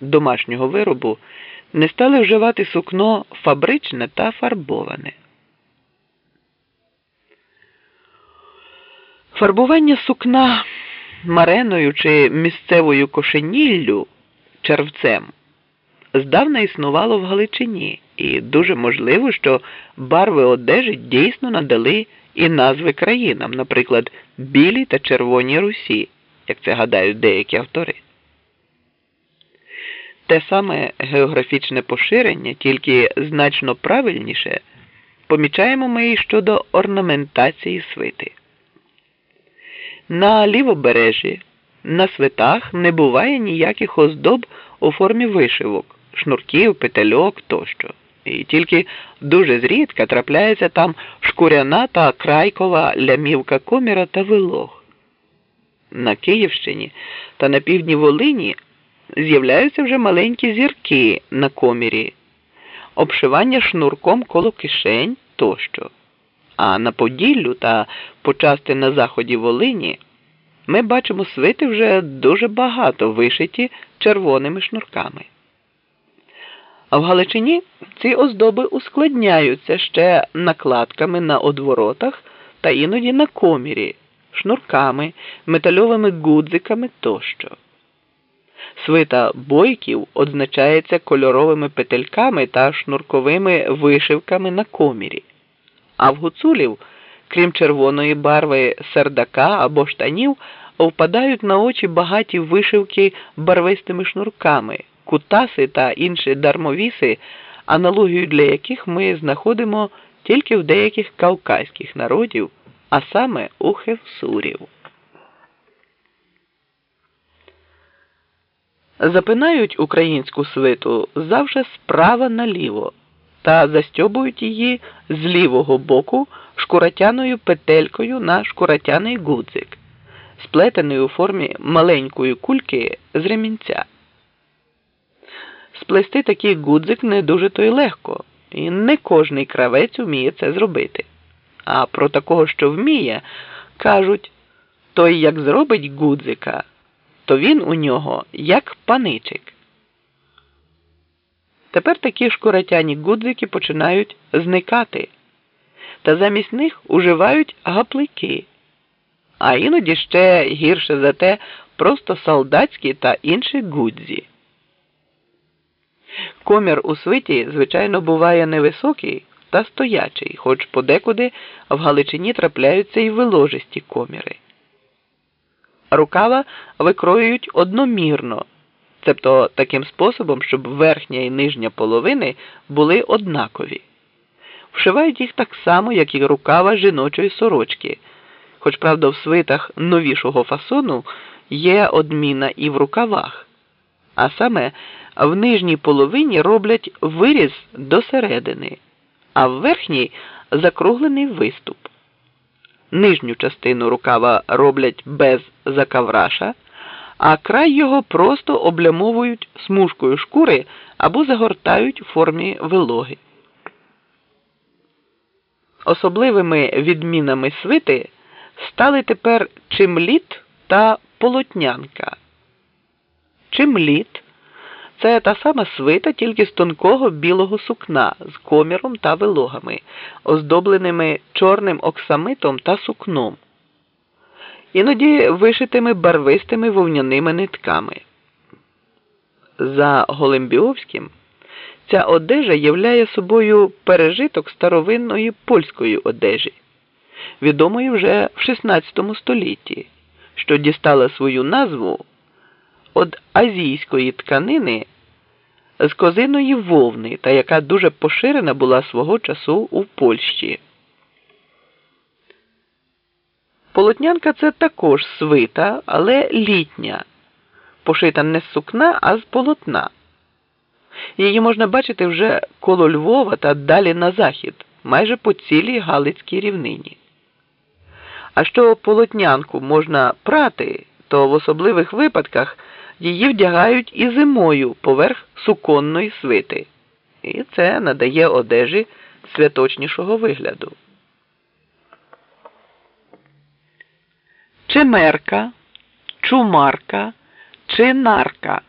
домашнього виробу не стали вживати сукно фабричне та фарбоване. Фарбування сукна мареною чи місцевою кошеніллю червцем здавна існувало в Галичині, і дуже можливо, що барви одежі дійсно надали і назви країнам, наприклад, білі та червоні Русі, як це гадають деякі автори. Те саме географічне поширення, тільки значно правильніше, помічаємо ми і щодо орнаментації свити. На лівобережжі, на свитах не буває ніяких оздоб у формі вишивок, шнурків, петельок тощо. І тільки дуже зрідка трапляється там шкуряна та крайкова лямівка коміра та вилог. На Київщині та на півдні Волині з'являються вже маленькі зірки на комірі, обшивання шнурком коло кишень тощо. А на Поділлю та почасти на заході Волині ми бачимо свити вже дуже багато вишиті червоними шнурками. А в Галичині ці оздоби ускладняються ще накладками на одворотах та іноді на комірі, шнурками, метальовими гудзиками тощо. Свита бойків означається кольоровими петельками та шнурковими вишивками на комірі, а в гуцулів, крім червоної барви сердака або штанів, впадають на очі багаті вишивки барвистими шнурками, кутаси та інші дармовіси, аналогію для яких ми знаходимо тільки в деяких кавказьких народів, а саме у хевсурів. Запинають українську свиту завжди справа наліво та застьобують її з лівого боку шкуратяною петелькою на шкуратяний гудзик, сплетений у формі маленької кульки з ремінця. Сплести такий гудзик не дуже то й легко, і не кожний кравець вміє це зробити. А про такого, що вміє, кажуть той як зробить гудзика то він у нього як паничик. Тепер такі шкуратяні гудзики починають зникати, та замість них уживають гаплики, а іноді ще гірше за те просто солдатські та інші гудзі. Комір у свиті, звичайно, буває невисокий та стоячий, хоч подекуди в Галичині трапляються і виложисті коміри. Рукава викроюють одномірно, тобто таким способом, щоб верхня і нижня половини були однакові. Вшивають їх так само, як і рукава жіночої сорочки, хоч, правда, в свитах новішого фасону є одміна і в рукавах, а саме в нижній половині роблять виріз до середини, а в верхній закруглений виступ. Нижню частину рукава роблять без закавраша, а край його просто облямовують смужкою шкури або загортають у формі вилоги. Особливими відмінами свити стали тепер чимліт та полотнянка. Чимліт це та сама свита тільки з тонкого білого сукна з коміром та вилогами, оздобленими чорним оксамитом та сукном, іноді вишитими барвистими вовняними нитками. За Голембіовським ця одежа являє собою пережиток старовинної польської одежі, відомої вже в XVI столітті, що дістала свою назву від азійської тканини з козиної вовни та яка дуже поширена була свого часу у Польщі. Полотнянка це також свита, але літня, пошита не з сукна, а з полотна. Її можна бачити вже коло Львова та далі на захід, майже по цілій Галицькій рівнині. А що полотнянку можна прати, то в особливих випадках її вдягають і зимою поверх суконної свити, і це надає одежі святочнішого вигляду. Чемерка, чумарка, чинарка